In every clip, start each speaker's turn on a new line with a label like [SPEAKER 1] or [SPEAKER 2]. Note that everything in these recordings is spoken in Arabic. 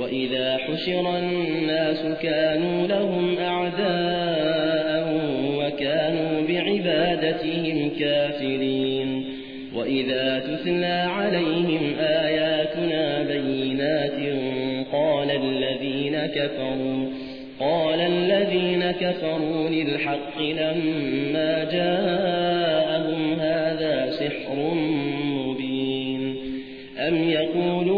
[SPEAKER 1] وإذا حشر الناس كانوا لهم أعداء وكانوا بعبادتهم كافرين وإذا تثنى عليهم آياتنا بينات قال الذين كفروا قال الذين كفروا للحق لما جاءهم هذا سحر مبين أم يقولون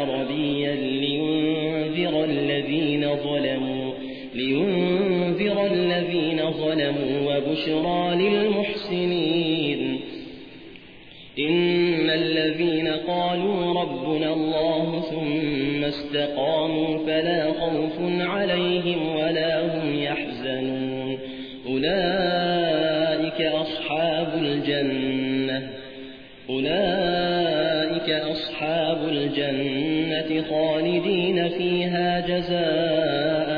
[SPEAKER 1] ظلموا لينذر الذين ظلموا وبشرى للمحسنين. إن الذين قالوا ربنا الله ثم استقاموا فلا خوف عليهم ولا هم يحزنون. أولئك أصحاب الجنة. أولئك أصحاب الجنة خالدين فيها جزاء